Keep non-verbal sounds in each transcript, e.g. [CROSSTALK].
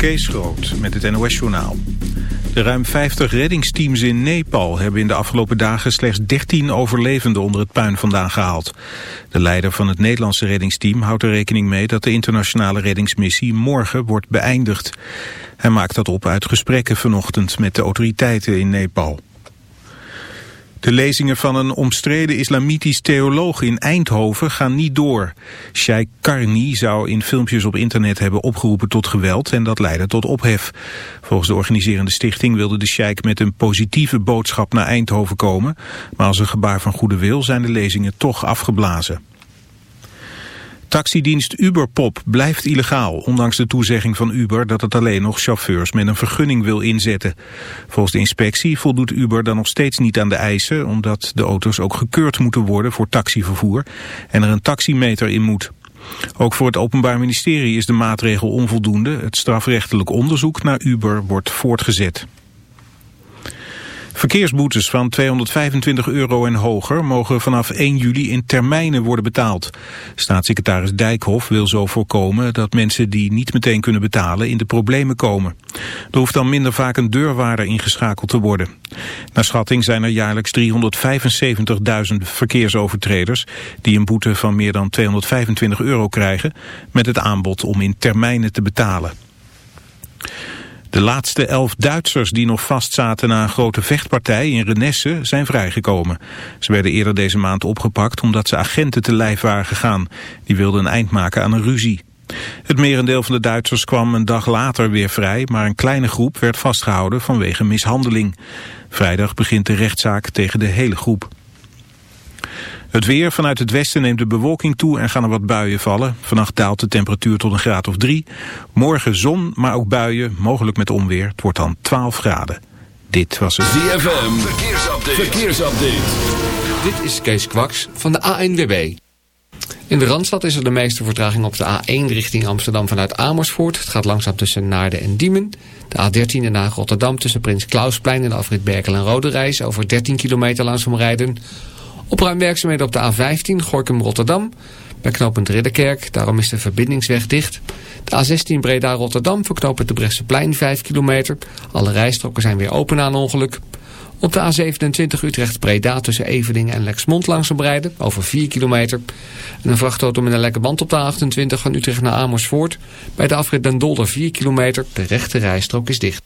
Kees Groot met het NOS-journaal. De ruim 50 reddingsteams in Nepal hebben in de afgelopen dagen slechts 13 overlevenden onder het puin vandaan gehaald. De leider van het Nederlandse reddingsteam houdt er rekening mee dat de internationale reddingsmissie morgen wordt beëindigd. Hij maakt dat op uit gesprekken vanochtend met de autoriteiten in Nepal. De lezingen van een omstreden islamitisch theoloog in Eindhoven gaan niet door. Sheikh Karni zou in filmpjes op internet hebben opgeroepen tot geweld en dat leidde tot ophef. Volgens de organiserende stichting wilde de sheikh met een positieve boodschap naar Eindhoven komen, maar als een gebaar van goede wil zijn de lezingen toch afgeblazen. Taxidienst Uberpop blijft illegaal, ondanks de toezegging van Uber dat het alleen nog chauffeurs met een vergunning wil inzetten. Volgens de inspectie voldoet Uber dan nog steeds niet aan de eisen, omdat de auto's ook gekeurd moeten worden voor taxivervoer en er een taximeter in moet. Ook voor het Openbaar Ministerie is de maatregel onvoldoende. Het strafrechtelijk onderzoek naar Uber wordt voortgezet. Verkeersboetes van 225 euro en hoger mogen vanaf 1 juli in termijnen worden betaald. Staatssecretaris Dijkhoff wil zo voorkomen dat mensen die niet meteen kunnen betalen in de problemen komen. Er hoeft dan minder vaak een deurwaarder ingeschakeld te worden. Naar schatting zijn er jaarlijks 375.000 verkeersovertreders die een boete van meer dan 225 euro krijgen met het aanbod om in termijnen te betalen. De laatste elf Duitsers die nog vastzaten na een grote vechtpartij in Renesse zijn vrijgekomen. Ze werden eerder deze maand opgepakt omdat ze agenten te lijf waren gegaan. Die wilden een eind maken aan een ruzie. Het merendeel van de Duitsers kwam een dag later weer vrij, maar een kleine groep werd vastgehouden vanwege mishandeling. Vrijdag begint de rechtszaak tegen de hele groep. Het weer vanuit het westen neemt de bewolking toe en gaan er wat buien vallen. Vannacht daalt de temperatuur tot een graad of drie. Morgen zon, maar ook buien, mogelijk met onweer. Het wordt dan 12 graden. Dit was het ZFM. Verkeersupdate. Verkeersupdate. Dit is Kees Kwaks van de ANWB. In de Randstad is er de meeste vertraging op de A1 richting Amsterdam vanuit Amersfoort. Het gaat langzaam tussen Naarden en Diemen. De A13 naar Rotterdam tussen Prins Klausplein en de afrit Berkel en Rode Reis over 13 kilometer langzaam rijden. Opruimwerkzaamheden op de A15 Gorkum-Rotterdam. Bij knooppunt Ridderkerk, daarom is de verbindingsweg dicht. De A16 Breda-Rotterdam voor knooppunt de Brechtseplein 5 kilometer. Alle rijstroken zijn weer open een ongeluk. Op de A27 Utrecht-Breda tussen Eveningen en Lexmond langzaam rijden, over 4 kilometer. En een vrachtauto met een lekke band op de A28 van Utrecht naar Amersfoort. Bij de afrit Den Dolder 4 kilometer, de rechte rijstrook is dicht.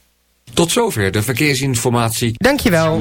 Tot zover de verkeersinformatie. Dankjewel.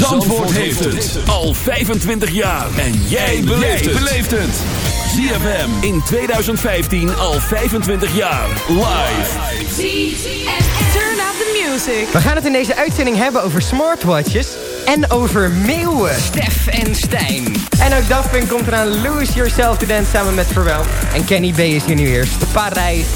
Zandvoort, heeft het al 25 jaar. En jij beleeft het. ZFM in 2015 al 25 jaar. Live. Turn up the music. We gaan het in deze uitzending hebben over smartwatches en over meeuwen. Stef en Stijn. En ook Daft Punk komt eraan Lose Yourself to Dance samen met Pharrell. En Kenny B is hier nu eerst. Parijs.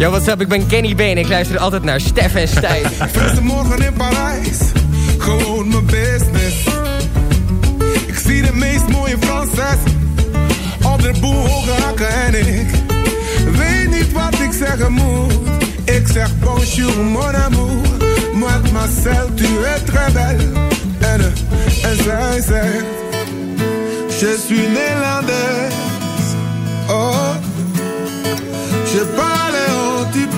Yo, what's up? Ik ben Kenny B en ik luister altijd naar Stef en Stijn. [LAUGHS] Morgen in Parijs, gewoon mijn business. Ik zie de meest mooie Franses op de boel hoge hakken en ik weet niet wat ik zeggen moet. Ik zeg bonjour mon amour, mademoiselle tu es très belle. En, en zij zegt, je suis néerlandaise. Oh, je parle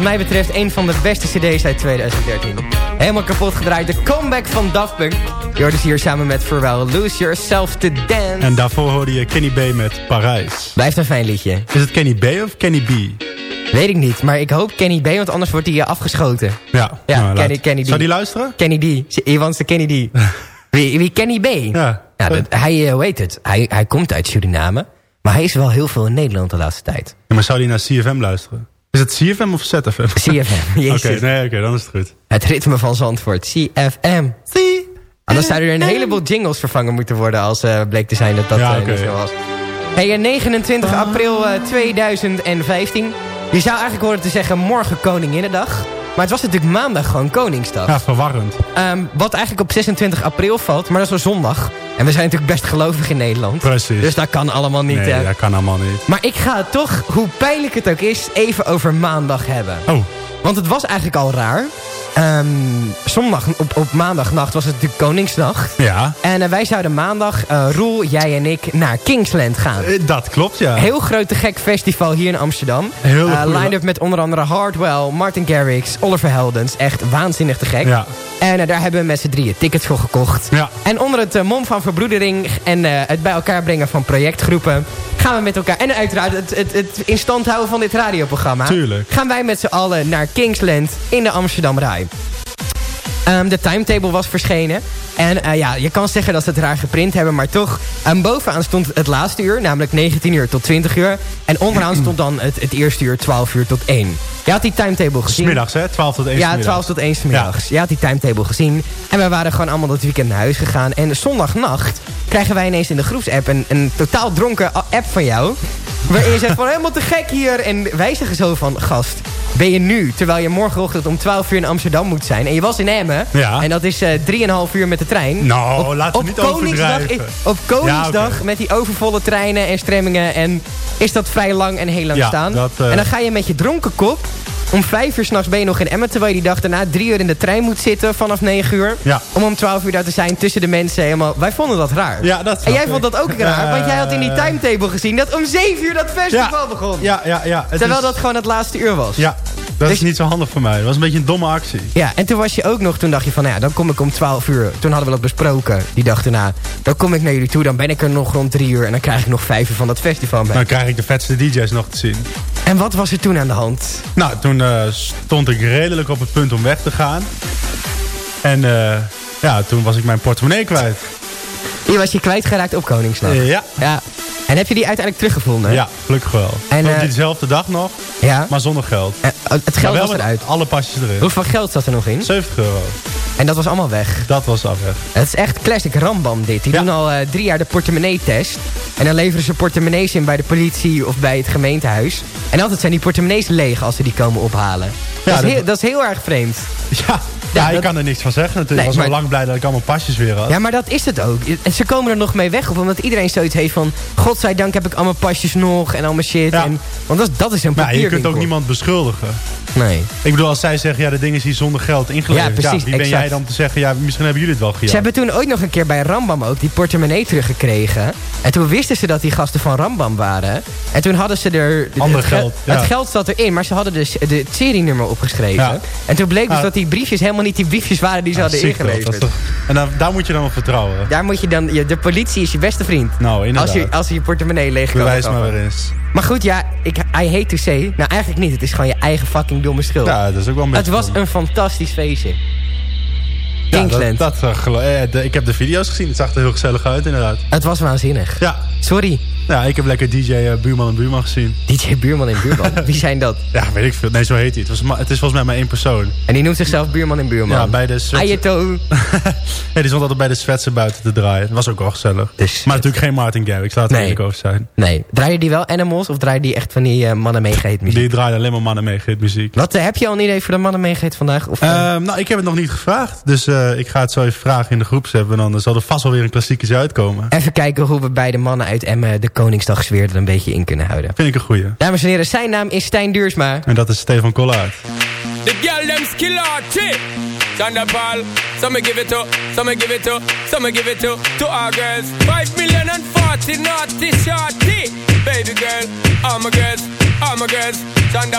mij betreft, een van de beste cd's uit 2013. Helemaal kapot gedraaid. De comeback van Daft Punk. Dus hier samen met Pharrell. Lose Yourself to Dance. En daarvoor hoorde je Kenny B met Parijs. Blijft een fijn liedje. Is het Kenny B of Kenny B? Weet ik niet, maar ik hoop Kenny B, want anders wordt hij afgeschoten. Ja, Ja, nou, Kenny, Kenny D. Zou die luisteren? Kenny D. He wants the Kenny D. [LAUGHS] wie, wie Kenny B? Ja. Ja, dat, hij, eh, hoe heet het? Hij, hij komt uit Suriname. Maar hij is wel heel veel in Nederland de laatste tijd. Ja, maar zou die naar CFM luisteren? Is het CFM of ZFM? CFM, [LAUGHS] Oké, nee, oké, dan is het goed. Het ritme van Zandvoort, CFM. Anders zouden er een heleboel jingles vervangen moeten worden... als eh, bleek te zijn dat dat Ja, eh, niet zo was. Hey, eh, 29 april eh, 2015. Je zou eigenlijk horen te zeggen morgen Koninginnedag. Maar het was natuurlijk maandag gewoon Koningsdag. Ja, verwarrend. Ehm, wat eigenlijk op 26 april valt, maar dat is wel zondag. En we zijn natuurlijk best gelovig in Nederland. Precies. Dus dat kan allemaal niet. nee, hè. dat kan allemaal niet. Maar ik ga het toch, hoe pijnlijk het ook is, even over maandag hebben. Oh, Want het was eigenlijk al raar. Ehm, zondag, op, op maandagnacht was het natuurlijk Koningsnacht. ja. En eh, wij zouden maandag, eh, Roel, jij en ik, naar Kingsland gaan. Eh, Dat klopt, ja. Heel groot te gek festival hier in Amsterdam. Heel Line-up met onder andere Hardwell, Martin Garrix, Oliver Heldens. Echt waanzinnig te gek. Ja. En daar hebben we met z'n drieën tickets voor gekocht. Ja. En onder het mom van verbroedering en het bij elkaar brengen van projectgroepen... gaan we met elkaar, en uiteraard het, het, het in stand houden van dit radioprogramma... Tuurlijk. gaan wij met z'n allen naar Kingsland in de Amsterdam Rai. Ehm, de timetable was verschenen. En eh, ja, je kan zeggen dat ze het raar geprint hebben, maar toch... ehm, bovenaan stond het laatste uur, namelijk 19 uur tot 20 uur. En onderaan stond dan het, het eerste uur, 12 uur tot 1. Je had die timetable gezien. Smiddags, hè? 12 tot 1 Ja, smiddags. 12 tot 1 's middags. Je had die timetable gezien. En we waren gewoon allemaal dat weekend naar huis gegaan. En zondagnacht krijgen wij ineens in de groepsapp een, een totaal dronken app van jou. Waarin je zegt van helemaal te gek hier. En wij zeggen zo van, gast, ben je nu, terwijl je morgenochtend om 12 uur in Amsterdam moet zijn. En je was in Emmen. Ja. En dat is eh 3,5 uur met de trein. Nou, laten we op niet Koningsdag, is- Op Koningsdag Ja, met die overvolle treinen en stremmingen. En is dat vrij lang en heel lang Ja, staan. dat, eh, En dan ga je met je dronken kop... Om vijf uur s'nachts ben je nog in Emmen... terwijl je die dag daarna drie uur in de trein moet zitten vanaf negen uur. Ja. Om om twaalf uur daar te zijn tussen de mensen helemaal... Wij vonden dat raar. Ja, dat en jij vond dat ook raar, want jij had in die Eh, timetable gezien... dat om zeven uur dat festival begon. Ja, ja, ja. Terwijl is- dat gewoon het laatste uur was. Ja, dat Dus- is niet zo handig voor mij. Dat was een beetje een domme actie. Ja, en toen was je ook nog, toen dacht je van, nou ja, dan kom ik om 12 uur. Toen hadden we dat besproken, die dag erna. Dan kom ik naar jullie toe, dan ben ik er nog rond drie uur... en dan krijg ik nog vijf uur van dat festival. Dan krijg ik de vetste DJ's nog te zien. En wat was er toen aan de hand? Nou, toen eh, stond ik redelijk op het punt om weg te gaan. En eh, ja, toen was ik mijn portemonnee kwijt. Je was je kwijtgeraakt op Koningsnacht. Eh, ja. Ja. En heb je die uiteindelijk teruggevonden? Ja, gelukkig wel. En, eh, diezelfde dag nog, Ja. maar zonder geld. En, eh, het geld was eruit. alle pasjes erin. Hoeveel geld zat er nog in? 70 euro. En dat was allemaal weg. Dat was af weg. Het is echt classic Rambam dit. Die Ja. doen al eh, drie jaar de portemonnee-test. En dan leveren ze portemonnees in bij de politie of bij het gemeentehuis. En altijd zijn die portemonnees leeg als ze die komen ophalen. dat, is dat- heel, dat is heel erg vreemd. Ja, ja, ik kan er niks van zeggen natuurlijk. Nee, ik was al maar- lang blij dat ik allemaal pasjes weer had. Ja, maar dat is het ook. En ze komen er nog mee weg. Of omdat iedereen zoiets heeft van... Godzijdank heb ik allemaal pasjes nog en allemaal shit. Ja. En, want dat, is- dat is een Maar ja, je kunt ook niemand beschuldigen. Nee. Ik bedoel, als zij zeggen, ja, de dingen is hier zonder geld ingeleverd. Ja, precies, wie ben exact. jij dan te zeggen, ja, misschien hebben jullie het wel gejat. Ze hebben toen ooit nog een keer bij Rambam ook die portemonnee teruggekregen. En toen wisten ze dat die gasten van Rambam waren. En toen hadden ze er... Ander geld, ja. Het geld zat erin, maar ze hadden dus de serienummer opgeschreven. Ja. En toen bleek dus dat die briefjes helemaal niet die briefjes waren die ze hadden ziek. Dat ingeleverd. En dan, daar moet je dan op vertrouwen. Daar moet je dan... De politie is je beste vriend. Nou, inderdaad. Als je, als je je portemonnee leeg kan Bewijs maar weer eens. Maar goed, ja, ik, I hate to say. Nou, eigenlijk niet. Het is gewoon je eigen fucking domme schuld. Ja, dat is ook wel een het was een fantastisch feestje. Ja, dat, dat, eh, eh, ik heb de video's gezien. Het zag er heel gezellig uit, inderdaad. Het was waanzinnig. Ja, Sorry, ja ik heb lekker DJ eh, Buurman en Buurman gezien. DJ Buurman en Buurman. Wie zijn dat? [LAUGHS] Ja, weet ik veel. Nee, zo heet hij. Het, was het is volgens mij maar één persoon. En die noemt zichzelf Buurman en Buurman. Ja, bij de Ayato. [LAUGHS] ja, die stond altijd bij de Zwetse buiten te draaien. Dat was ook wel gezellig. Dus- maar natuurlijk geen Martin Garrix, laat het Nee. eerlijk over zijn. Nee, draaien die wel Animals of draaien die echt van die eh, mannen meegeet muziek? Die draaien alleen maar mannen mee, muziek. Wat, eh, heb je al een idee voor de mannen meegeet vandaag? Of, Ehm, nou, ik heb het nog niet gevraagd. Dus ik ga het zo even vragen in de groepsapp. En dan zal er vast wel weer een klassieketje uitkomen. even kijken hoe we bij de mannen uit Emmen de Koningsdagsfeer er een beetje in kunnen houden. Vind ik een goeie. Dames en heren, zijn naam is Stijn Duursma. En dat is Stefan Kollaert. The girl them skill out chick. Chanda Paul. So me give it to, so me give it to, so me give it to, to our girls. Five million and forty naughty shorty. Baby girl, all my girls, all my girls.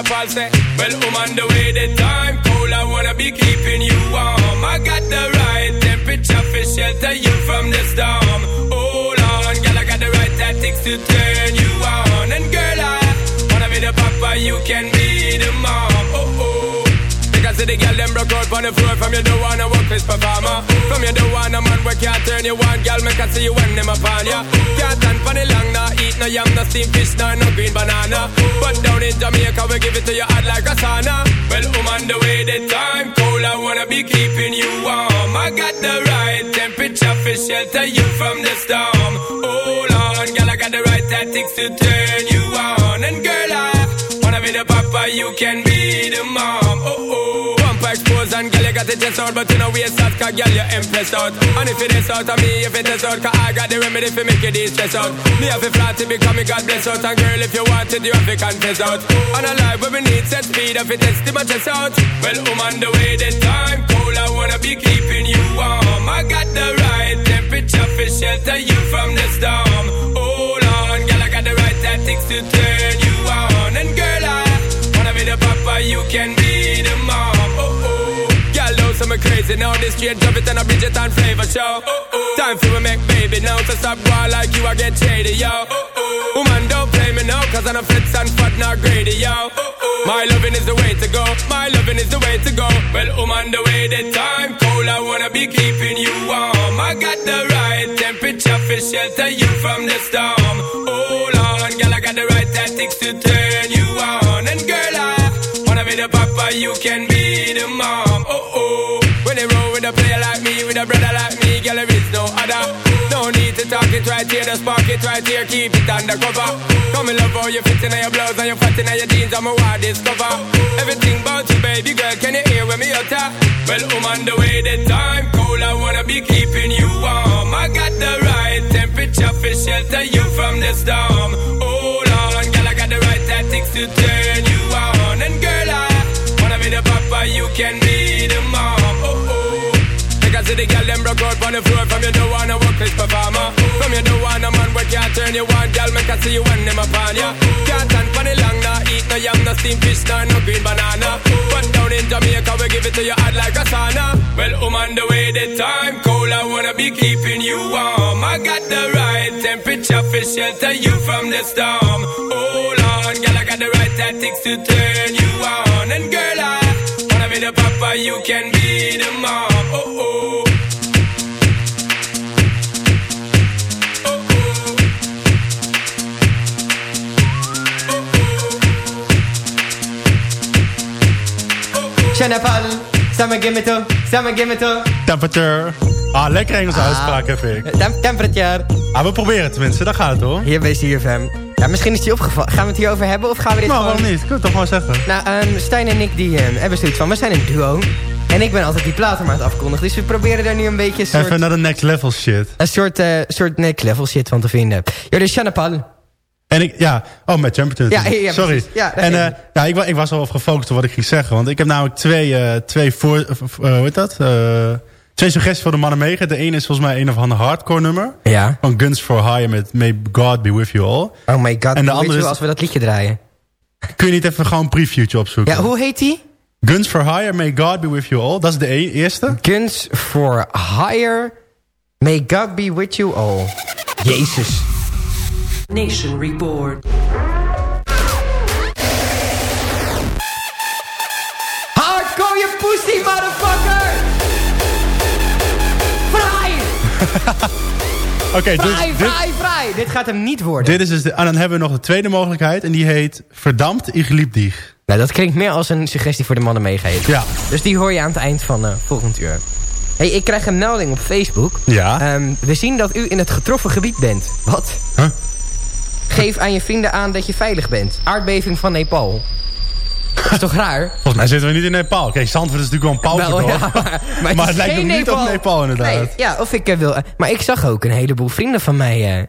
Paul say, well, I'm on the way, the time cold. I wanna be keeping you warm. I got the right temperature for shelter you from the storm. Right tactics to turn you on. And girl, I wanna be the papa, you can be the mom. Oh oh. Because the girl them broke out on the floor. From you don't wanna work this performer. From you don't want a man where can't turn you on. Girl, make I see you when them upon ya. Can't stand for the long, nah Eat no yam, no steamed fish, nah, no green banana. But down in Jamaica, we give it to you hot like a sauna. Well, I'm on the way, the time cold I wanna be keeping you warm. I got the right temperature for shelter you from the storm. I the right tactics to turn you on. And girl, I wanna be the papa, you can be the mom. Oh, oh. Expose and girl, you got the chest out But you know we out, cause girl, you impressed out. And if it is out of me, if it is out Cause I got the remedy for make you de-stress out. Me have a flat to become me God bless out. And girl, if you want it, you have to confess out. And a life where we need set speed If it is to my chest out. Well, I'm on the way, the time cold I wanna be keeping you warm. I got the right temperature crazy now. This straight drop it and a Bridget and flavor show. Oh oh, time for we make baby now. So stop going like you, I get shady, yo. Oh oh, woman, don't play me now, cause I'm a fits and fat, not greedy, yo. My loving is the way to go. My loving is the way to go. Well, on the way, the time cold. I wanna be keeping you warm. I got the right temperature for shelter you from the storm. Hold on, girl, I got the right tactics to turn you on. And girl, I wanna be the papa, you can be the mom. A player like me, with a brother like me, girl, there is no other. No need to talk it right here, the spark it right here, keep it undercover. Come and love how you fit in your blouse and you fat in your jeans, I'm a wild discover. Everything about you, baby girl, can you hear when me utter? Well, I'm on the way, the time cold, I wanna be keeping you warm. I got the right temperature for shelter you from the storm. Hold on, girl, I got the right tactics to turn you on. And girl, I wanna be the papa, you can be the mom. Oh. The girl them broke out on the floor from you don't wanna work this performer. From you don't want a man where can't turn you on, girl, make I see you when them upon ya. Can't stand for the long, nah, eat no yam, no steamed fish, nah, no green banana. But down in Jamaica, we give it to you hot like a sauna. Well, I'm on the way, the time cold, I wanna be keeping you warm. I got the right temperature for shelter you from the storm. Hold on, girl, I got the right tactics to turn you on. And girl, I wanna the papa, you can be the mom. Oh oh. Oh, oh. Summer give me to, summer give me to. Temperature. Ah, lekker Engelse Ah. uitspraak heb ik. Tem temperature. Ah, we proberen het tenminste, daar gaat het hoor. Hier bij CFM. Ja, misschien is die opgevallen. Gaan we het hierover hebben of gaan we dit Nou, gewoon... waarom niet? Het toch gewoon zeggen. Nou, ehm, Stijn en ik die, ehm, hebben zoiets van, we zijn een duo. En ik ben altijd die platen maar het afkondigen. Dus we proberen daar nu een beetje een soort, Even naar de next level shit. een soort, eh, soort next level shit van te vinden. Ja, dus Chanda Paul. En ik, ja, oh, met Temperature. Ja, ja, Sorry. Ja, en eh, ja, ik, ik was al gefocust op wat ik ging zeggen. Want ik heb namelijk twee, eh, twee voor, hoe heet dat? Twee suggesties voor de mannen meegeven. De ene is volgens mij een of ander hardcore nummer. Ja. Van Guns for Hire met May God Be With You All. Oh my god, En de andere is- als we dat liedje draaien? Kun je niet even gewoon een previewtje opzoeken? Ja, hoe heet die? Guns for Hire, May God Be With You All. Dat is de e- eerste. Guns for Hire. May God be with you all. Jezus. Nation Report. Vrij! [LAUGHS] Oké, dus Vrij, dit, vrij, vrij! Dit gaat hem niet worden. dit is dus de, en dan hebben we nog de tweede mogelijkheid. En die heet Verdampt, ich lieb dich. Nou, dat klinkt meer als een suggestie voor de mannen meegeven. Ja. Dus die hoor je aan het eind van eh, volgend uur. hey, ik krijg een melding op Facebook. Ja. Ehm, we zien dat u in het getroffen gebied bent. Wat? Huh? Geef aan je vrienden aan dat je veilig bent. Aardbeving van Nepal. Dat is toch raar? Volgens mij zitten we niet in Nepal. Kijk, Zandvoort is natuurlijk wel een pauze, ja, maar, maar Maar is het lijkt ook niet op Nepal, inderdaad. Nee, ja, of ik eh, wil... maar ik zag ook een heleboel vrienden van mij... eh,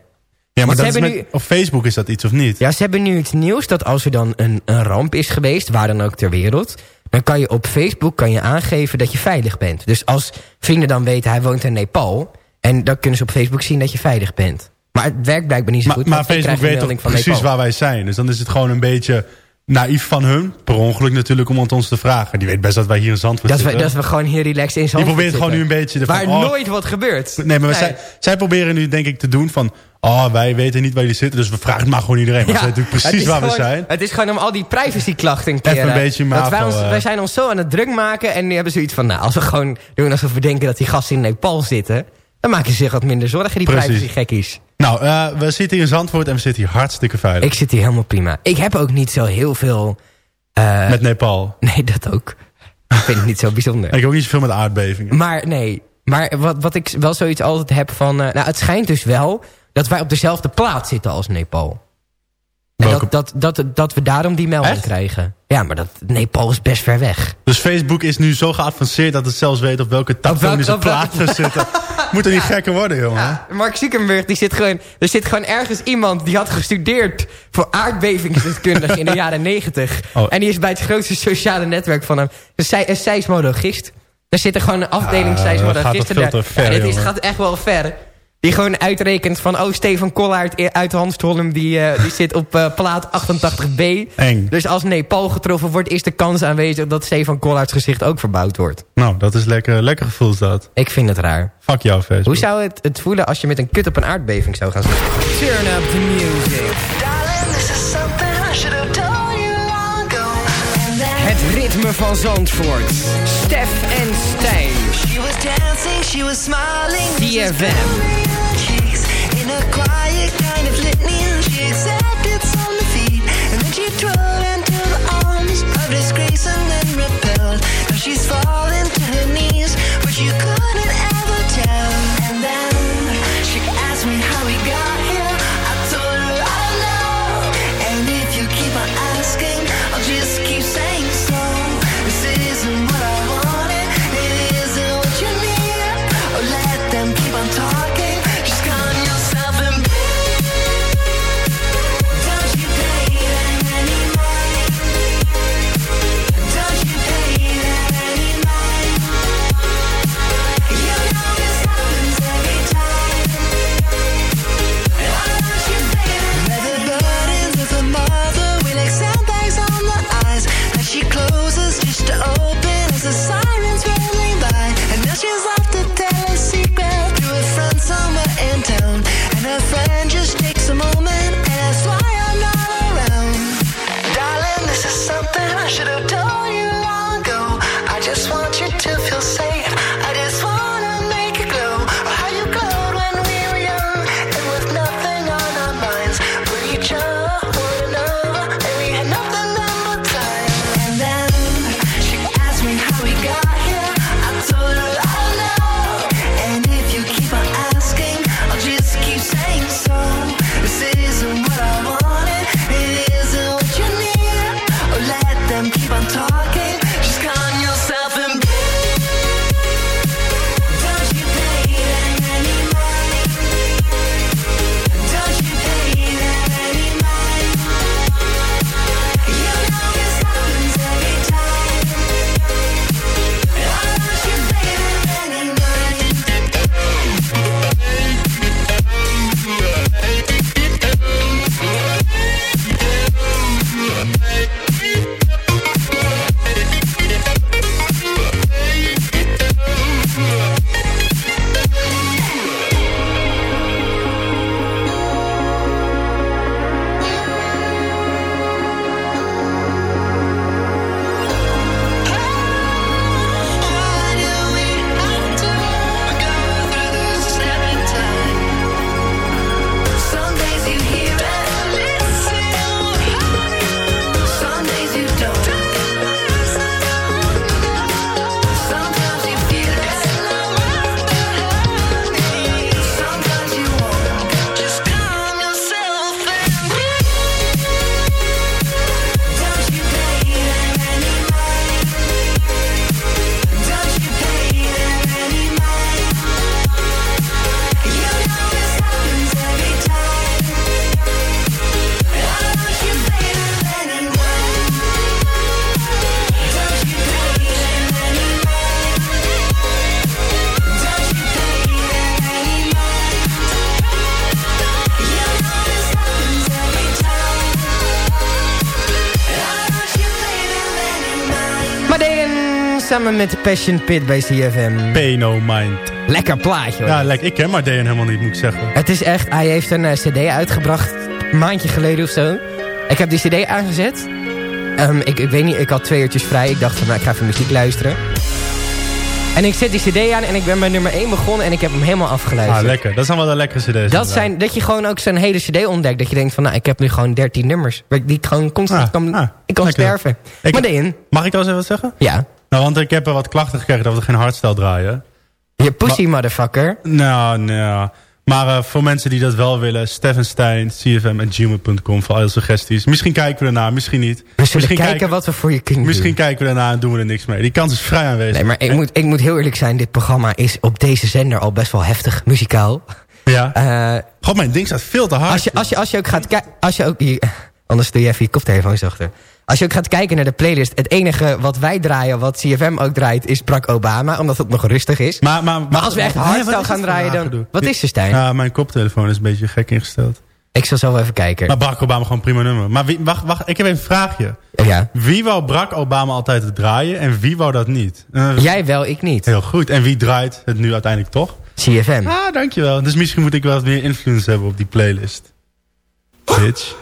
Ja, maar dat is met, nu- op Facebook is dat iets of niet? ja, ze hebben nu het nieuws dat als er dan een, een ramp is geweest... waar dan ook ter wereld... dan kan je op Facebook kan je aangeven dat je veilig bent. Dus als vrienden dan weten hij woont in Nepal... en dan kunnen ze op Facebook zien dat je veilig bent. Maar het werkt blijkbaar niet zo goed. maar Facebook weet toch precies Nepal. waar wij zijn. Dus dan is het gewoon een beetje naïef van hun. Per ongeluk natuurlijk om het ons te vragen. Die weet best dat wij hier in Zandvoort Dat we, zitten. dat we gewoon hier relaxed in Die Zandvoort probeert gewoon nu een beetje... de van, Waar oh, nooit wat gebeurt. Nee, maar Zij, zij proberen nu denk ik te doen van... Oh, wij weten niet waar jullie zitten, dus we vragen het maar gewoon iedereen. Maar Ja, ze weten natuurlijk precies waar we zijn. Het is gewoon om al die privacyklachten keer... Even een eh, beetje wij, ons, eh. wij zijn ons zo aan het druk maken... en nu hebben ze zoiets van... Nou, als we gewoon doen alsof we denken dat die gasten in Nepal zitten... dan maken ze zich wat minder zorgen, die Precies. privacygekkies. Nou, eh, we zitten hier in Zandvoort en we zitten hier hartstikke veilig. Ik zit hier helemaal prima. Ik heb ook niet zo heel veel... eh, Met Nepal. Nee, dat ook. Ik vind het niet zo bijzonder. [LAUGHS] Ik heb ook niet zoveel met aardbevingen. Maar nee, maar wat, wat ik wel zoiets altijd heb van... eh, nou, het schijnt dus wel dat wij op dezelfde plaats zitten als Nepal. En Welke- dat, dat, dat, dat we daarom die melding Echt? krijgen. Ja, maar dat, Nepal is best ver weg. Dus Facebook is nu zo geavanceerd dat het zelfs weet op welke tak Op van welk- deze op welke- plaats we zitten. [LAUGHS] Moet er niet gekker worden, jongen. Mark Zuckerberg, die zit gewoon, er zit gewoon ergens iemand... die had gestudeerd voor aardbevingsdeskundige in de [LAUGHS] jaren negentig. Oh. En die is bij het grootste sociale netwerk van hem. Een, een seismologist. Daar zit er gewoon een afdeling Ah, seismologisten. dat gaat ver, Ja, dit is, gaat echt wel ver. Die gewoon uitrekent van... oh, Stefan Kollaert uit Hanstholm... die, eh, die [LAUGHS] zit op eh, plaat 88b. Eng. Dus als Nepal getroffen wordt... is de kans aanwezig dat Stefan Kollaerts gezicht ook verbouwd wordt. Nou, dat is lekker, lekker gevoel is dat. Ik vind het raar. Fuck jou, Facebook. Hoe zou het, het voelen als je met een kut op een aardbeving zou gaan zitten? Turn up the music. Het ritme van Zandvoort. Stef en Stijn. She was dancing, she was smiling. DFM. She accepted some defeat, and then she into the arms of samen met Passion Pit bij CFM. Pay no mind. Lekker plaatje hoor. Ja, lekker. Ik ken maar Dejan helemaal niet, moet ik zeggen. Het is echt, hij heeft een eh, cd uitgebracht, een maandje geleden of zo. Ik heb die cd aangezet. Ehm, ik, ik weet niet, ik had twee uurtjes vrij. Ik dacht van, nou, ik ga even muziek luisteren. En ik zet die cd aan en ik ben bij nummer 1 begonnen en ik heb hem helemaal afgeluisterd. Ah, lekker. Dat zijn wel de lekkere cd's. Dat, inderdaad. zijn, dat je gewoon ook zo'n hele cd ontdekt. Dat je denkt van, nou, ik heb nu gewoon 13 nummers. Die ik gewoon constant Ah, kan, ah, ik kan sterven. Ik- maar Mag ik trouwens even wat zeggen? ja. Nou, want ik heb er wat klachten gekregen dat we geen hardstyle draaien. Je pussy motherfucker. Nou, nou. Maar eh, voor mensen die dat wel willen, Steffenstein, cfm.gmail.com voor alle suggesties. Misschien kijken we ernaar, misschien niet. We zullen misschien kijken, wat we voor je kunnen Misschien doen. kijken we ernaar en doen we er niks mee. Die kans is vrij aanwezig. Nee, maar ik moet, ik moet heel eerlijk zijn. Dit programma is op deze zender al best wel heftig muzikaal. Ja. [LAUGHS] Eh, God, mijn ding staat veel te hard. als, je, als, je, als je ook gaat kijken... Als je ook... hier- [LAUGHS] Anders doe je even je koptelefoons achter. Als je ook gaat kijken naar de playlist... Het enige wat wij draaien, wat CFM ook draait... is Barack Obama, omdat het nog rustig is. Maar, maar, Maar als we echt hardstyle gaan draaien, dan... gedoe? Wat is er, Stijn? Ja, mijn koptelefoon is een beetje gek ingesteld. Ik zal zo wel even kijken. Maar Barack Obama gewoon prima nummer. Maar wie, wacht, wacht, ik heb een vraagje. ja. Wie wou Barack Obama altijd draaien en wie wou dat niet? Eh, Jij wel, ik niet. Heel goed. En wie draait het nu uiteindelijk toch? CFM. Ah, dankjewel. Dus misschien moet ik wel wat meer invloed hebben op die playlist. Bitch.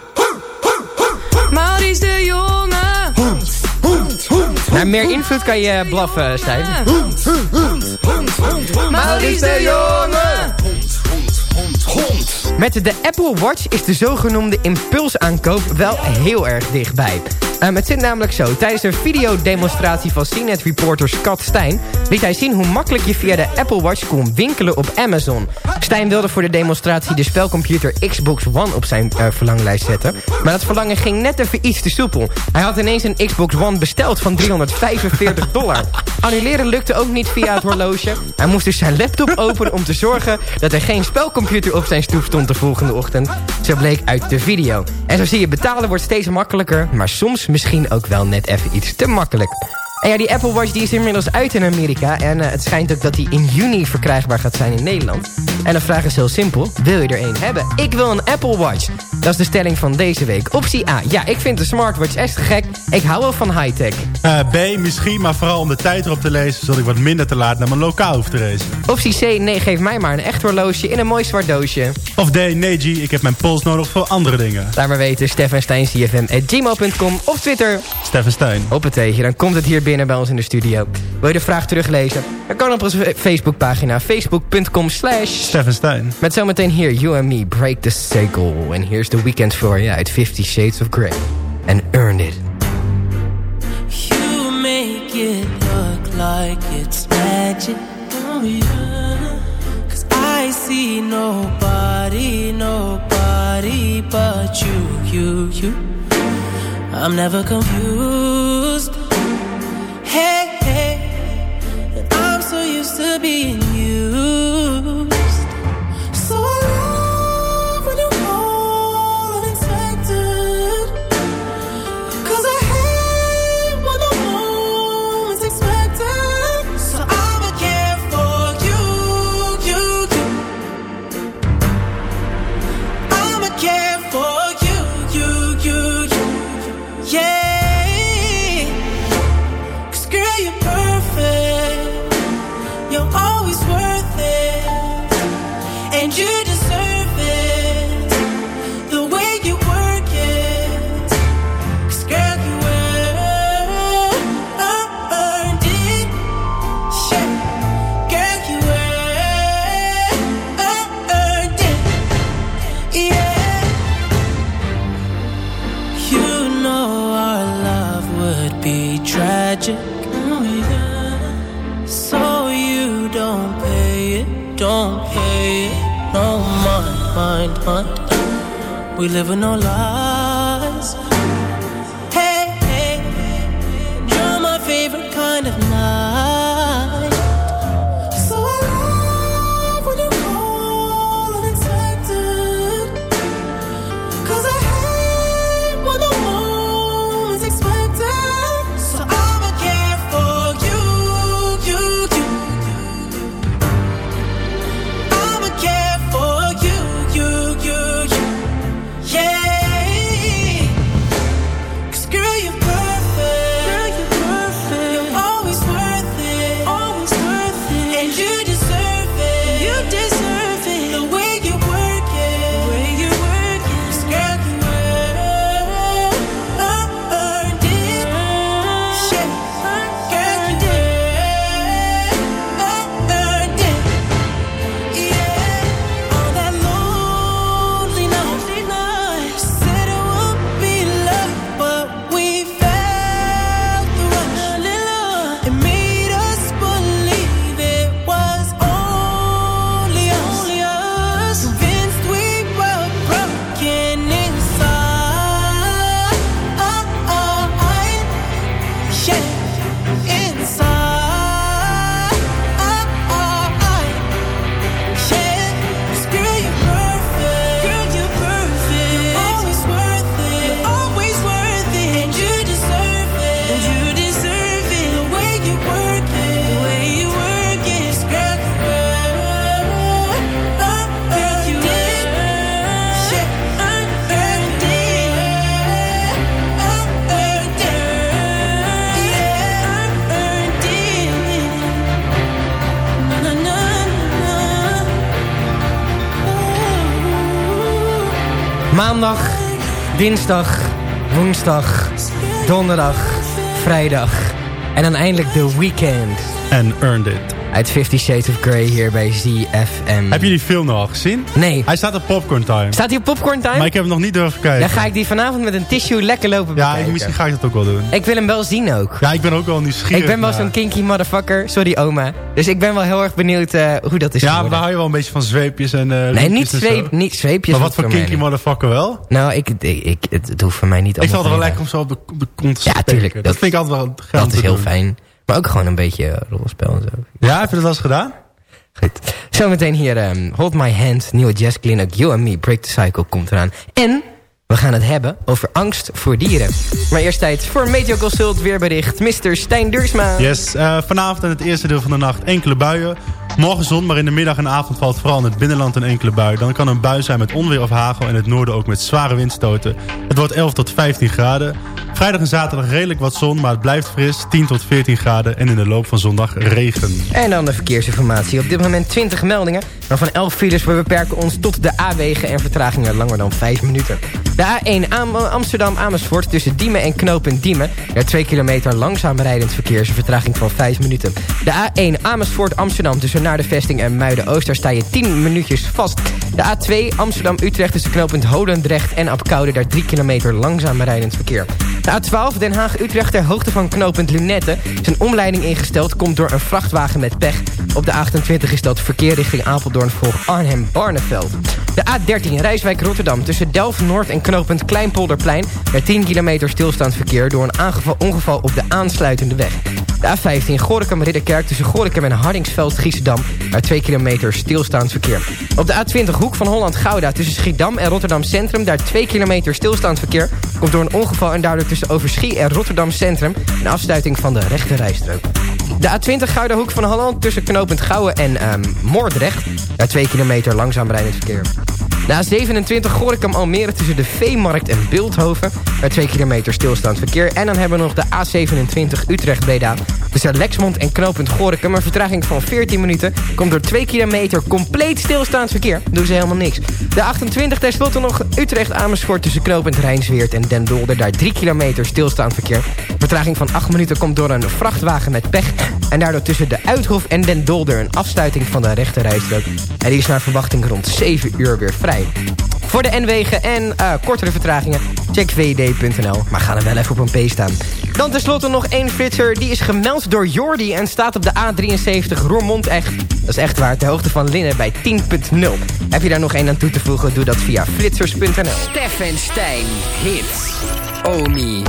Maurice de Jonge. Nou, meer invloed kan je blaffen, Stijn. Maurice de Jonge. Met de Apple Watch is de zogenoemde impulsaankoop wel heel erg dichtbij. Ehm, het zit namelijk zo. Tijdens een videodemonstratie van CNET reporter Scott Stijn... liet hij zien hoe makkelijk je via de Apple Watch kon winkelen op Amazon. Stijn wilde voor de demonstratie de spelcomputer Xbox One op zijn eh, verlanglijst zetten. Maar dat verlangen ging net even iets te soepel. Hij had ineens een Xbox One besteld van 345 [LAUGHS] dollar. Annuleren lukte ook niet via het horloge. Hij moest dus zijn laptop openen om te zorgen... dat er geen spelcomputer op zijn stoep stond de volgende ochtend. Zo bleek uit de video. En zo zie je, betalen wordt steeds makkelijker... maar soms misschien ook wel net even iets te makkelijk. En ja, die Apple Watch die is inmiddels uit in Amerika... en eh, het schijnt ook dat die in juni verkrijgbaar gaat zijn in Nederland. En de vraag is heel simpel. Wil je er een hebben? Ik wil een Apple Watch. Dat is de stelling van deze week. Optie A. Ja, ik vind de smartwatch echt gek. Ik hou wel van high-tech. Eh, B, misschien, maar vooral om de tijd erop te lezen... zodat ik wat minder te laat naar mijn lokaal hoef te racen. Optie C. Nee, geef mij maar een echt horloge in een mooi zwart doosje. Of D, nee G, ik heb mijn pols nodig voor andere dingen. Laat maar weten, steffensteincfm.gmail.com of Twitter. Steffen Stein. Hoppateetje, dan komt het hier binnen bij ons in de studio. Wil je de vraag teruglezen? Dan kan op onze Facebookpagina facebook.com slash... Steffen Stein. Met zometeen hier, You and Me, Break the Cycle. En here's the weekend for you uit Fifty Shades of Grey. And Earn It. You make it look like it's magic. Oh yeah. Cause I see nobody, nobody but you, you, you. I'm never confused. Hey, hey. I'm so used to being used. Tragic. Oh, yeah. So you don't pay it, don't pay it. No mind, mind, mind. We live with no Maandag, dinsdag, woensdag, donderdag, vrijdag. En dan eindelijk de weekend. En Earned It. Uit Fifty Shades of Grey hier bij ZFM. Heb je die film nog al gezien? Nee. Hij staat op Popcorn Time. Staat hij op Popcorn Time? Maar ik heb hem nog niet durven kijken. Dan ga ik die vanavond met een tissue lekker lopen Ja, ik, misschien ga ik dat ook wel doen. Ik wil hem wel zien ook. Ja, ik ben ook wel nieuwsgierig. Ik ben wel zo'n kinky motherfucker. Sorry oma. Dus ik ben wel heel erg benieuwd eh, hoe dat is Ja, maar geworden. daar hou je wel een beetje van zweepjes en eh, Nee, niet, zweep, niet zweepjes. Maar wat voor kinky motherfucker wel? Nou, ik, ik, ik, het, het hoeft voor mij niet Ik vind het wel lekker om zo op de, op de kont te Ja, tuurlijk. Dat, Dat- vind ik altijd wel Dat is heel fijn. Maar ook gewoon een beetje rollenspel en zo. Ja, heb je dat wel eens gedaan? Goed. Zometeen hier ehm, Hold My Hand, nieuwe jazz clinic You and Me, Break the Cycle komt eraan. En we gaan het hebben over angst voor dieren. Maar eerst tijd voor Meteo Consult weerbericht. Mr. Stijn Duursma. Yes, eh, vanavond en het eerste deel van de nacht enkele buien. Morgen zon, maar in de middag en avond valt vooral in het binnenland een enkele bui. Dan kan een bui zijn met onweer of hagel en in het noorden ook met zware windstoten. Het wordt 11 tot 15 graden. Vrijdag en zaterdag redelijk wat zon, maar het blijft fris. 10 tot 14 graden en in de loop van zondag regen. En dan de verkeersinformatie. Op dit moment 20 meldingen, waarvan 11 files. We beperken ons tot de A-wegen en vertragingen langer dan 5 minuten. De A1 Am- Amsterdam-Amersfoort tussen Diemen en knooppunt Diemen. Er 2 kilometer langzaam rijdend verkeer een vertraging van 5 minuten. De A1 Amersfoort-Amsterdam tussen Naar de Vesting en Muiden-Oost. Daar sta je 10 minuutjes vast. De A2 Amsterdam-Utrecht tussen knooppunt Hodendrecht en Apkoude. Daar 3 kilometer langzaam rijdend verkeer. De A12 Den Haag-Utrecht ter hoogte van knooppunt Lunette. Is een omleiding ingesteld, komt door een vrachtwagen met pech. Op de 28 is dat verkeer richting Apeldoorn volgt Arnhem-Barneveld. De A13 Rijswijk-Rotterdam tussen Delft-Noord en knooppunt Kleinpolderplein. Er 10 kilometer stilstaand verkeer door een ongeval op de aansluitende weg. De A15 Gorinchem-Ridderkerk tussen Gorinchem en Hardingsveld-Giessendam. Daar 2 kilometer stilstaand verkeer. Op de A20 Hoek van Holland-Gouda tussen Schiedam en Rotterdam Centrum. Daar 2 kilometer stilstaand verkeer. Komt door een ongeval en daardoor tussen Overschie en Rotterdam Centrum. Een afsluiting van de rechte rijstrook. De A20 Gouda Hoek van Holland tussen knooppunt Gouwen en ehm, Moordrecht. Daar 2 kilometer langzaam rijdend verkeer. De A27 Gorinchem Almere tussen de Veemarkt en Beeldhoven. Daar 2 kilometer stilstaand verkeer. En dan hebben we nog de A27 Utrecht Breda. Tussen Lexmond en knooppunt Gorinchem. Een vertraging van 14 minuten. Komt door 2 kilometer compleet stilstaand verkeer. Doen ze helemaal niks. De 28 tenslotte nog Utrecht Amersfoort tussen knooppunt Rijnsweert en Den Dolder. Daar 3 kilometer stilstaand verkeer. Vertraging van 8 minuten komt door een vrachtwagen met pech. En daardoor tussen de Uithof en Den Dolder een afsluiting van de rechte rijstrook. En die is naar verwachting rond 7 uur weer vrij. Voor de N-wegen en eh, kortere vertragingen, check vd.nl. Maar ga er wel even op een P staan. Dan tenslotte nog één flitser. Die is gemeld door Jordi en staat op de A73 Roermond echt. Dat is echt waar, ter hoogte van Linnen bij 10.0. Heb je daar nog één aan toe te voegen, doe dat via flitsers.nl. Stefan Stijn, hits, Omi.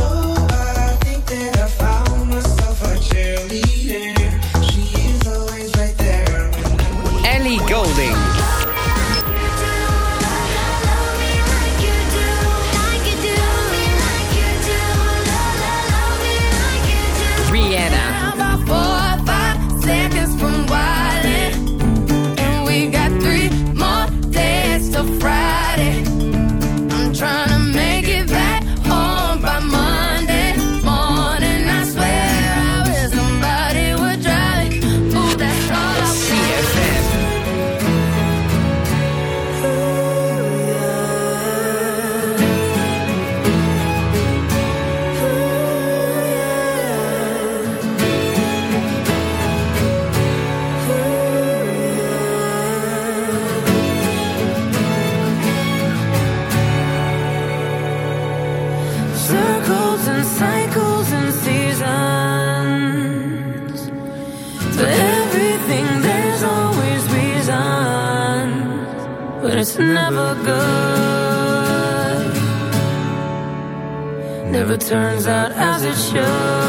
Turns out as it should.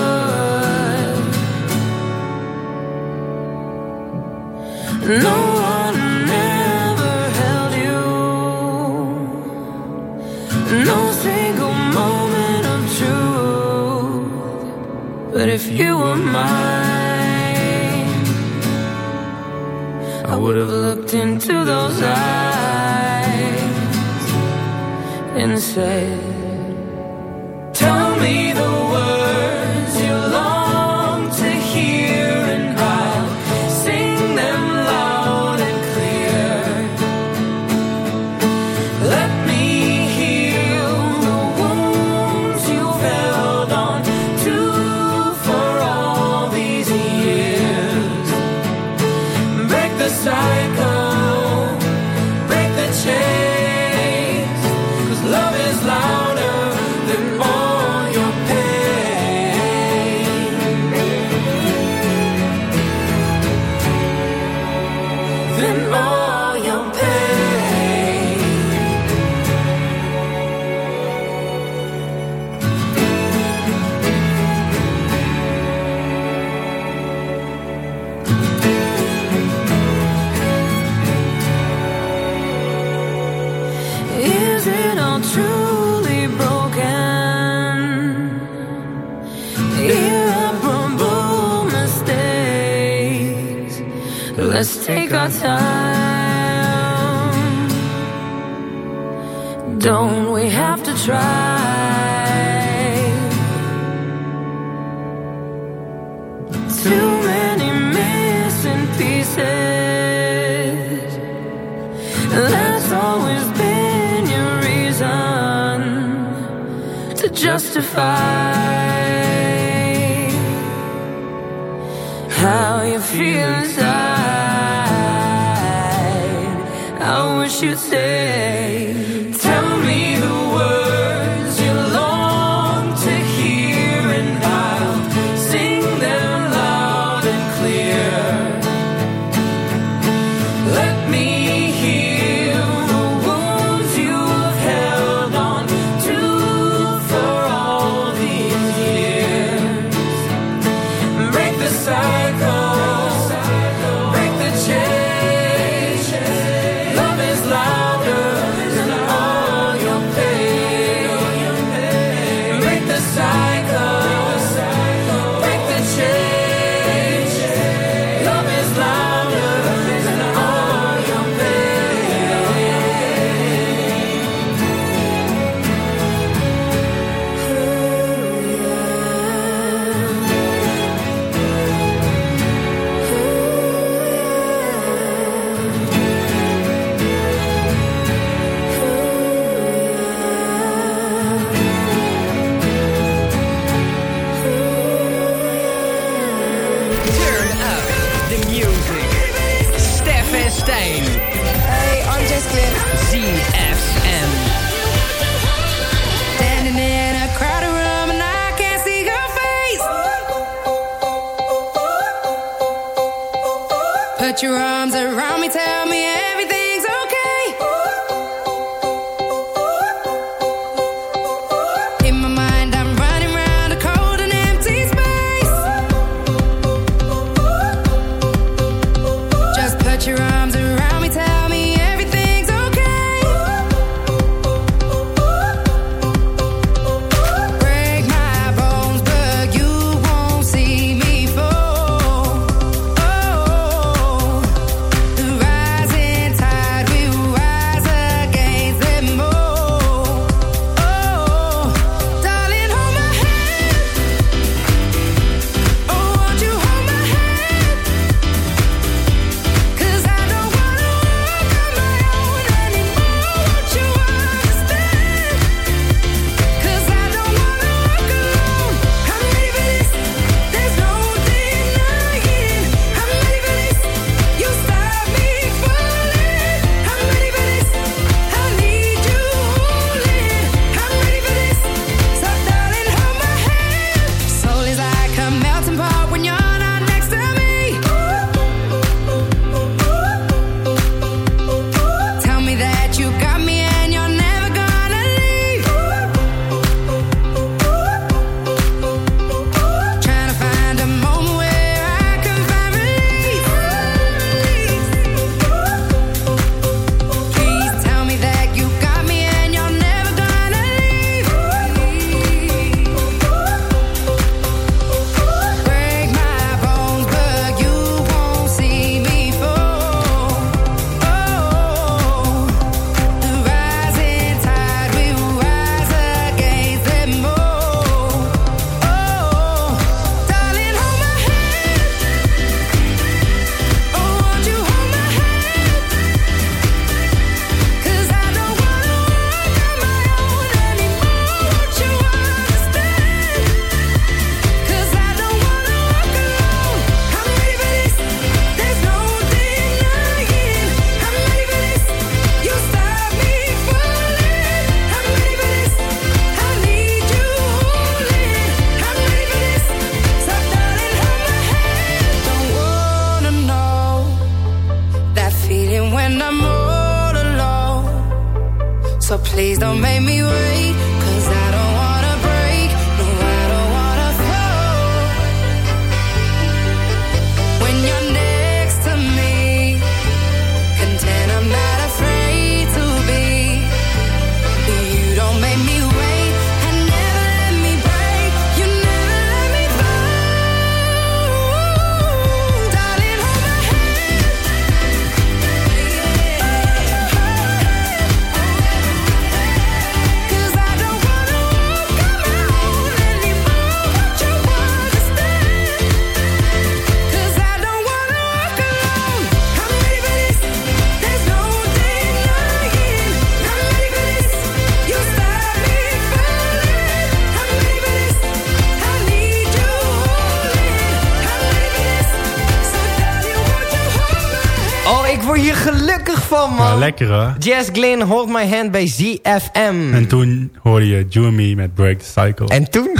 Van, man. Ja, lekker hoor. Jazz Glynn, Hold My Hand bij ZFM. En toen hoorde je You and Me met Break the Cycle. En toen? [LAUGHS]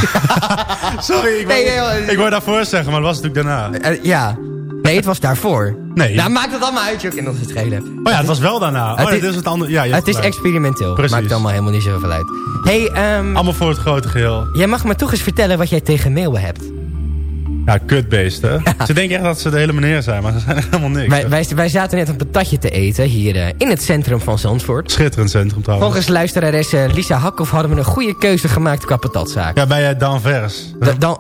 Sorry, ik wou, nee, ik wou daarvoor zeggen, maar dat was natuurlijk daarna. Eh, ja. Nee, het was daarvoor. Nee. Nou, maakt het allemaal uit, je ook in ons het schelen. Oh ja, het was wel daarna. Oh, Het is- dit is het andere. Ja, Het is experimenteel. Precies. Maakt allemaal helemaal niet zoveel uit. hey, ehm, Allemaal voor het grote geheel. jij mag me toch eens vertellen wat jij tegen meeuwen hebt. Ja, kutbeesten. Ze denken echt dat ze de hele meneer zijn, maar ze zijn echt [LAUGHS] helemaal niks. Wij, wij, wij zaten net een patatje te eten hier eh, in het centrum van Zandvoort. Schitterend centrum trouwens. Volgens luisterares eh, Lisa Hakhoff hadden we een goede keuze gemaakt qua patatzaak. Ja, bij uh, Danvers. Da- Dan?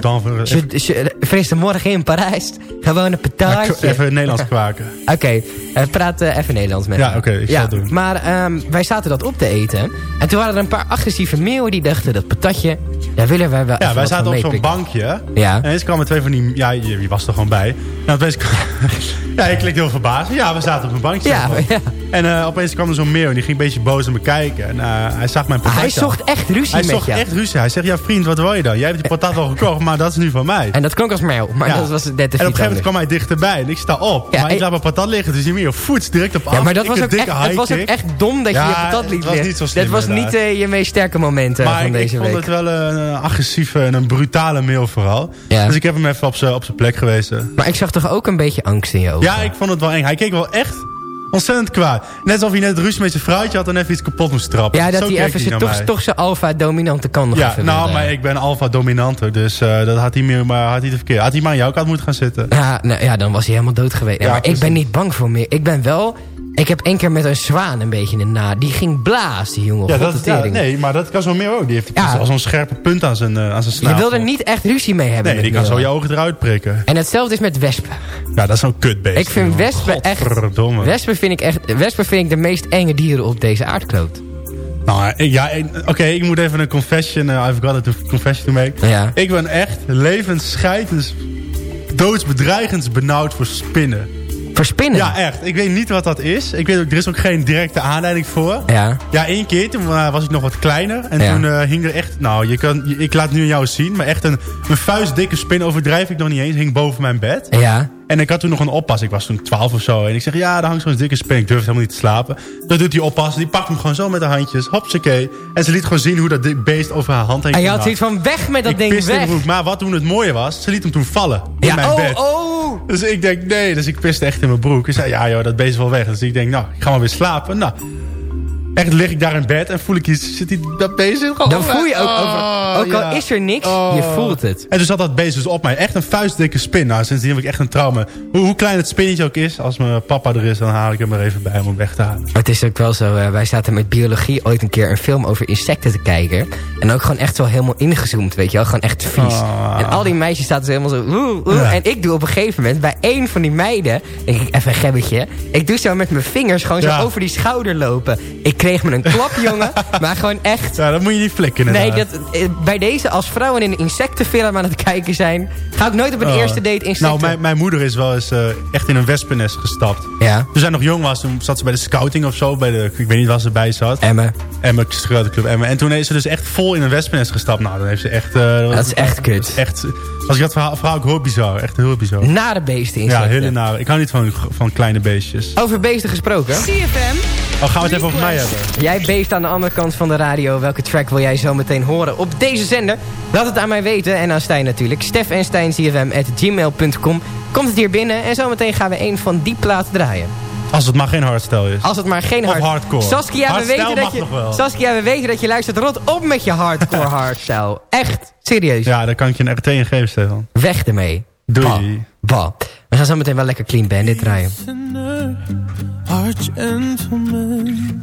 Danvers. Je, je, fris de morgen in Parijs. Gewoon een Ja, patatje. Even Nederlands [LAUGHS] kwaken. Oké, eh, praat eh, even Nederlands met Ja, oké, ik zal het doen. Maar ehm, wij zaten dat op te eten. En toen waren er een paar agressieve meeuwen die dachten... dat patatje, daar willen wij wel Ja, wij zaten op zo'n bankje. Ja. En ineens kwamen twee van die... Ja, je, je was er gewoon bij. En opeens... [LAUGHS] ja, ik klikte heel verbaasd. Ja, we zaten op een bankje. Ja, [LAUGHS] ja. En eh, opeens kwam er zo'n meeuw en die ging een beetje boos naar me kijken. En eh, hij zag mijn Ah, patat. hij zocht echt ruzie Hij met zocht echt ruzie. Hij zegt, ja vriend, wat wil je dan? Jij hebt die patat al gekocht, maar dat is nu van mij. En dat klonk als meeuw, maar Ja. dat was net En te op een gegeven moment kwam hij dichterbij. En ik sta op. Ja, maar ik en- laat mijn patat liggen. Dus die meeuw voets direct op af. Ja, maar dat was ook echt, het was ook echt dom dat je je patat liet liggen. niet zo slim, Dat was niet eh, je meest sterke momenten Maar van ik, deze ik vond week. het wel een, agressieve en een brutale mail vooral. Ja. Dus ik heb hem even op zijn op zijn plek gewezen. Maar ik zag toch ook een beetje angst in je ogen? Ja, ik vond het wel eng. Hij keek wel echt ontzettend kwaad. Net alsof hij net ruzie met zijn vrouwtje had en even iets kapot moest trappen. Ja, dat Zo hij even naar toch, zijn alfa-dominante kant nog Ja, nou, wilde. maar ik ben alfa dominanter. Dus eh, dat had hij, meer, maar had hij te verkeerd. Had hij maar aan jouw kant moeten gaan zitten. Ja, nou, ja, dan was hij helemaal dood geweest. Ja, Ja, maar ik ben niet bang voor meer. Ik ben wel... Ik heb één keer met een zwaan een beetje in de na. Die ging blaas, die jongen. Ja, dat, ja, nee, maar dat kan zo'n meer ook. Die heeft Ja. al zo'n scherpe punt aan zijn, eh, aan zijn Je snavel. wil er niet echt ruzie mee hebben. Nee, die kan zo je ogen eruit prikken. En hetzelfde is met wespen. Ja, dat is zo'n kutbeest. Ik vind wespen echt... Wespen vind, ik echt wespen vind ik de meest enge dieren op deze aardkloot. Nou, ik- ja, oké, ik moet even een confession. eh, I've got a confession to make. Ja. Ik ben echt levensscheidens, doodsbedreigends benauwd voor spinnen. Ja, echt. Ik weet niet wat dat is. Ik weet er is ook geen directe aanleiding voor. Ja. Ja, één keer, toen eh, was ik nog wat kleiner. En Ja. toen eh, hing er echt, nou, je kan, je- ik laat nu aan jou zien. Maar echt een, een vuistdikke spin, overdrijf ik nog niet eens, hing boven mijn bed. Ja. En ik had toen nog een oppas. Ik was toen 12 of zo. En ik zeg, ja, daar hangt zo'n dikke spin. Ik durfde helemaal niet te slapen. Dat doet die oppas. Die pakt hem gewoon zo met de handjes. Hopsakee. En ze liet gewoon zien hoe dat beest over haar hand heen En je had zoiets van weg met dat ik ding piste in weg. broek. Maar wat toen het mooie was, ze liet hem toen vallen. In Ja, mijn oh, bed. oh. Dus ik denk, nee. Dus ik piste echt in mijn broek. Ik zei, ja joh, dat beest is wel weg. Dus ik denk, nou, ik ga maar weer slapen. Nou, echt lig ik daar in bed en voel ik iets. Zit die, dat gewoon Dan voel je ook Oh, over... Ook al is er niks, Oh. je voelt het. En dus had dat beest dus op mij. Echt een vuistdikke spin. Nou, sindsdien heb ik echt een trauma. Hoe, hoe klein het spinnetje ook is. Als mijn papa er is, dan haal ik hem er even bij om hem weg te halen. Maar het is ook wel zo, eh, wij zaten met biologie ooit een keer een film over insecten te kijken. En ook gewoon echt zo helemaal ingezoomd, weet je wel. Gewoon echt vies. Ah. En al die meisjes zaten zo helemaal zo... Oeh. Ja. En ik doe op een gegeven moment bij één van die meiden... Denk ik, even een gebbetje. Ik doe zo met mijn vingers gewoon Ja. zo over die schouder lopen. Ik kreeg me een klap, [LAUGHS] jongen. Maar gewoon echt... Ja, dat moet je niet flikken Nee, dat, eh, bij deze, als vrouwen in een insectenfilm aan het kijken zijn... ga ik nooit op een Oh. eerste date insecten... Nou, mijn, mijn moeder is wel eens eh, echt in een wespennest gestapt. Ja. Toen zij nog jong was, toen zat ze bij de scouting of zo. Bij de, ik weet niet waar ze bij zat. Emmen. Emmen, Club Emmen. En toen is ze dus echt vol in een wespennest gestapt. Nou, dan heeft ze echt... eh, Dat is echt kut. Echt, als ik dat verhaal, verhaal ik hoor, bizar. Echt heel bizar. Nare beesten Ja, insecten. hele nare. Ik hou niet van, van kleine beestjes. Over beesten gesproken. CFM. Oh, gaan we het even over mij hebben? Jij beest aan de andere kant van de radio. Welke track wil jij zo meteen horen op deze zender? Laat het aan mij weten en aan Stijn natuurlijk. Stef en Stijn gmail.com. Komt het hier binnen en zometeen gaan we een van die platen draaien. Als het maar geen hardstyle is. Als het maar geen Of hard... hardcore. Saskia, we weten, dat je, nog wel. Saskia, we weten dat je luistert. Rot op met je hardcore [LAUGHS] hardstyle. Echt, serieus. Ja, daar kan ik je een RT in geven, Stefan. Weg ermee. Doei. Bah. bah. We gaan zo meteen wel lekker Clean Bandit draaien. gentleman.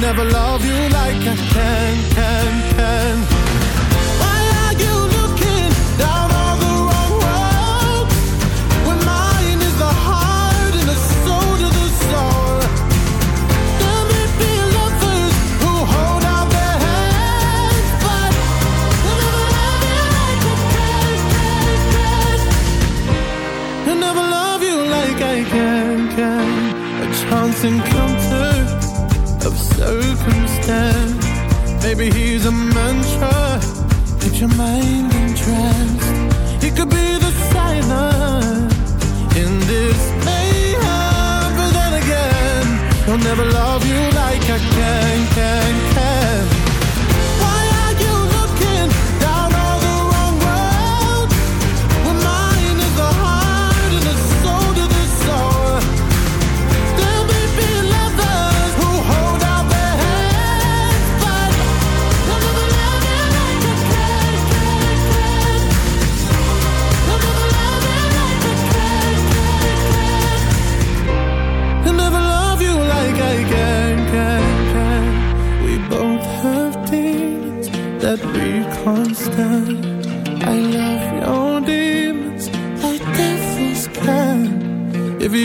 Never love you like I can, can, can. Why are you looking down on the wrong road? When mine is the heart and the soul to the soul. There may be lovers who hold out their hands, but they'll never love you like I can, can, can. They'll never love you like I can, can. A chance encounter of circumstance. Maybe he's a mantra, Get your mind in trance. He could be the silence in this mayhem, but then again, he'll never love you like I can, can, can.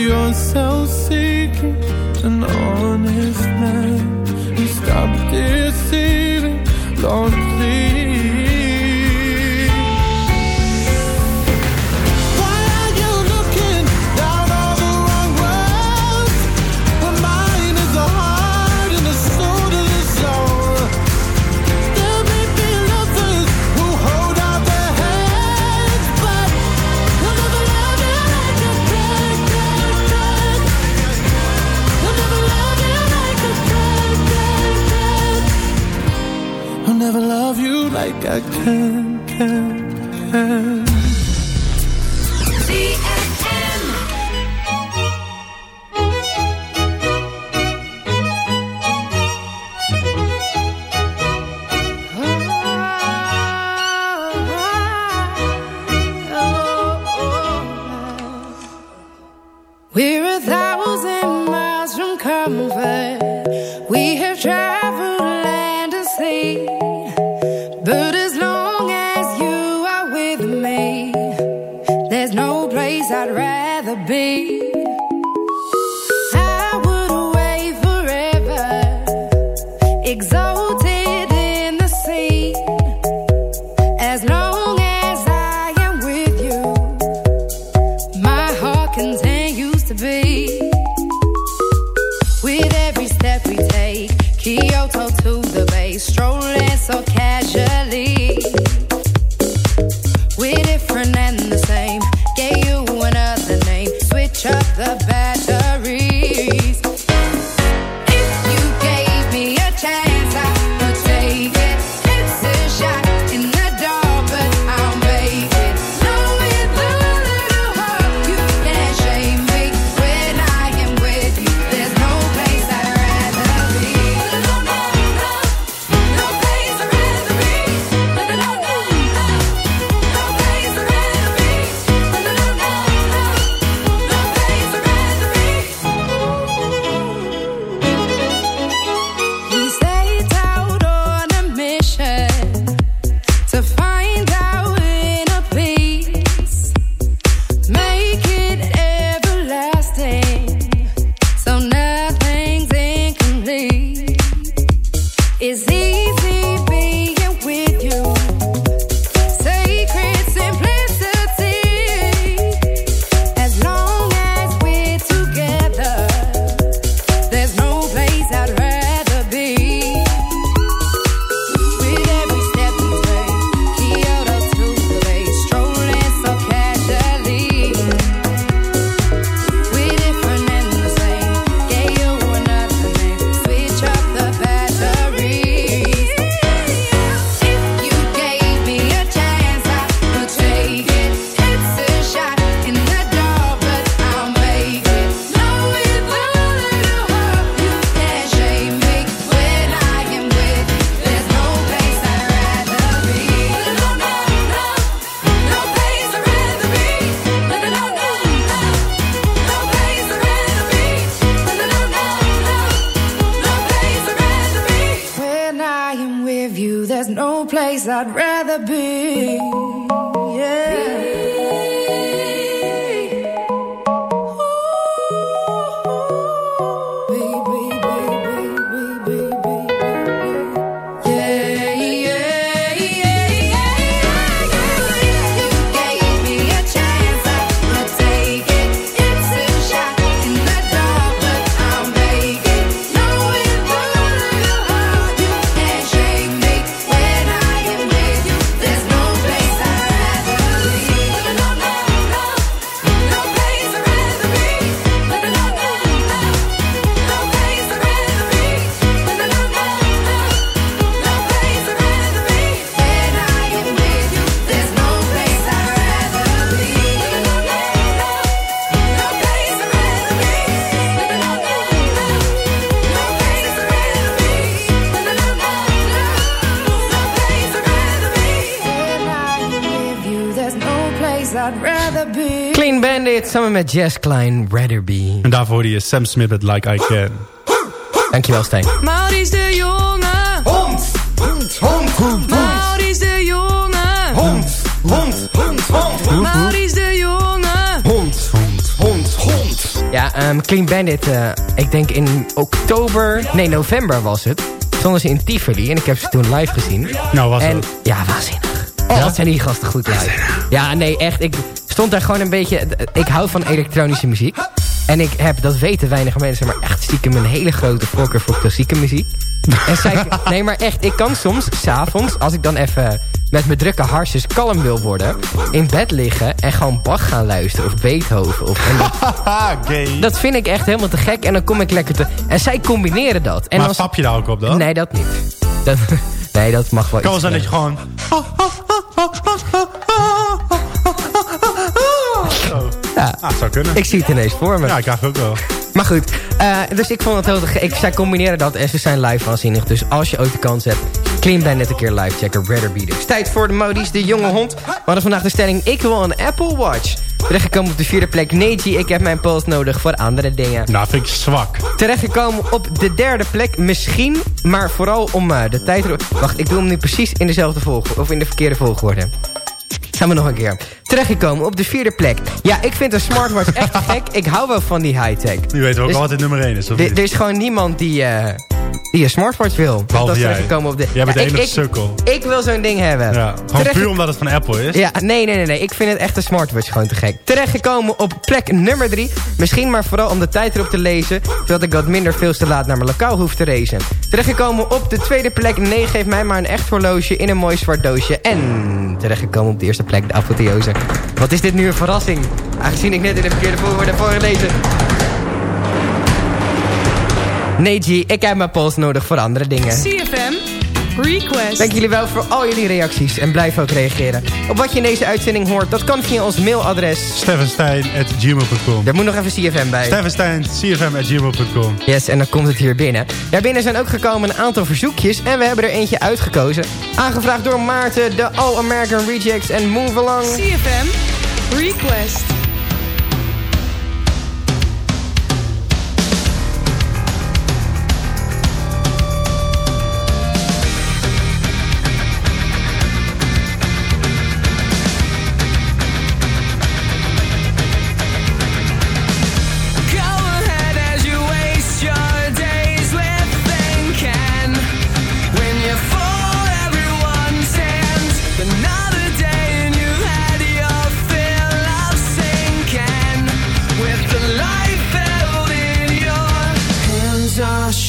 Yourself. her. Clean Bandit samen met Jess Klein, Rather Be. En daarvoor hoorde je Sam Smith met Like I Can. Dankjewel, Stijn. Maurice de Jonge. Hond, hond, hond, hond. Maurice de Jonge. Hond, hond, hond, hond. Maurice de Jonge. Hond, hond, hond, hond. Ja, ehm, Clean Bandit, eh, ik denk in oktober, nee november was het. Stonden ze in Tivoli en ik heb ze toen live gezien. Nou, was en, het. Ja, waanzinnig. Oh, wat zijn die gasten goed live. Ja, nee, echt. Ik stond daar gewoon een beetje... Ik hou van elektronische muziek. En ik heb, dat weten weinig mensen, maar echt stiekem een hele grote voorkeur voor klassieke muziek. En zij, [LAUGHS] nee, maar echt, ik kan soms, s'avonds, als ik dan even met mijn drukke harsjes kalm wil worden, in bed liggen en gewoon Bach gaan luisteren, of Beethoven. Of, dat, [LAUGHS] dat vind ik echt helemaal te gek en dan kom ik lekker te... En zij combineren dat. En maar als, stap je daar ook op dan? Nee, dat niet. Dat, [LAUGHS] nee, dat mag wel kan wel zijn dat je gewoon... Ja. Ah, zou kunnen. Ik zie het ineens voor me. Ja, ik krijg ook wel. Maar goed, eh, dus ik vond het heel gek. Zij combineren dat en ze zijn live waanzinnig. Dus als je ooit de kans hebt, Clean Bandit een keer live checken. Rather Be Dus tijd voor de modies, de jonge hond. We hadden vandaag de stelling, ik wil een Apple Watch. Terechtgekomen op de vierde plek, Neji, ik heb mijn pols nodig voor andere dingen. Nou, vind ik zwak. Terechtgekomen op de derde plek, misschien, maar vooral om eh, de tijd... Wacht, ik doe hem nu precies in dezelfde volgorde, of in de verkeerde volgorde. Gaan we nog een keer. Terechtgekomen op de vierde plek. Ja, ik vind een smartwatch echt [LAUGHS] gek. Ik hou wel van die high-tech. Nu weten we ook Dus- al wat het nummer 1 is, of Er niet? er is gewoon niemand die, eh, die een smartwatch wil. Behalve dat is jij. terechtgekomen op de... Jij bent de ik, enige ik, sukkel. Ik wil zo'n ding hebben. Ja, gewoon Terecht- puur omdat het van Apple is. Ja, nee, nee, nee, nee. Ik vind het echt een smartwatch gewoon te gek. Terechtgekomen op plek nummer 3. Misschien maar vooral om de tijd erop te lezen. Zodat ik wat minder veel te laat naar mijn lokaal hoef te racen. Terechtgekomen op de tweede plek. Nee, geef mij maar een echt horloge in een mooi zwart doosje. En terechtgekomen op de eerste plek. De apotheose. Wat is dit nu een verrassing? Aangezien ik net in de verkeerde volgorde heb voorgelezen. Nee, G, ik heb mijn pols nodig voor andere dingen. CFM. Request. Dank jullie wel voor al jullie reacties en blijf ook reageren. Op wat je in deze uitzending hoort, dat kan via ons mailadres. Steffenstein.gmail.com Daar moet nog even CFM bij. Steffenstein, cfm.gmail.com Yes, en dan komt het hier binnen. Daarbinnen zijn ook gekomen een aantal verzoekjes en we hebben er eentje uitgekozen. Aangevraagd door Maarten, de All American Rejects en Move Along. CFM. Request.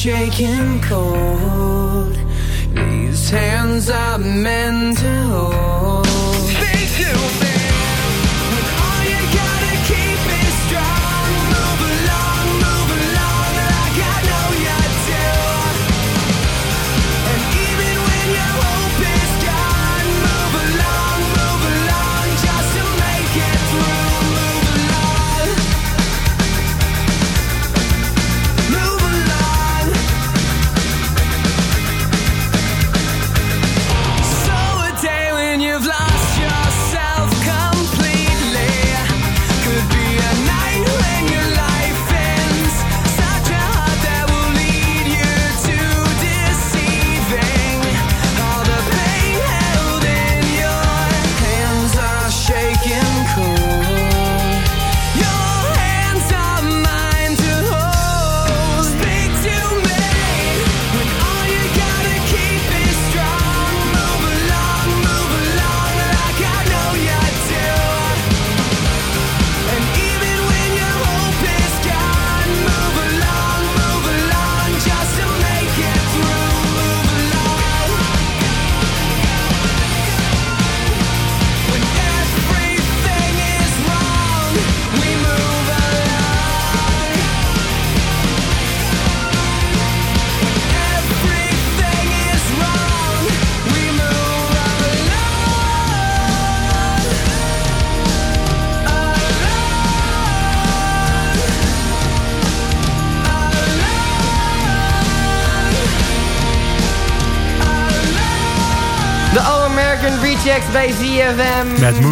Shaking cold. These hands are meant to hold. You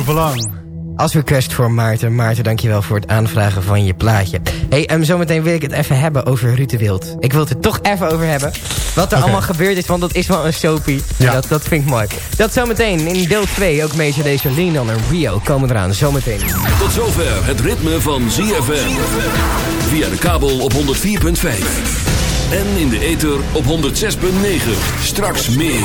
Move Along. als request voor Maarten. Maarten, dankjewel voor het aanvragen van je plaatje. hey, um, zometeen wil ik het even hebben over Ruud de Wild. Ik wil het er toch even over hebben. Wat er allemaal gebeurd is, want dat is wel een soapie. Ja. Dat, dat vind ik mooi. Dat zometeen in deel 2 ook Major Lazer, Lean en Rio komen eraan. Zometeen. Tot zover het ritme van ZFM. Via de kabel op 104.5. En in de ether op 106.9. Straks meer.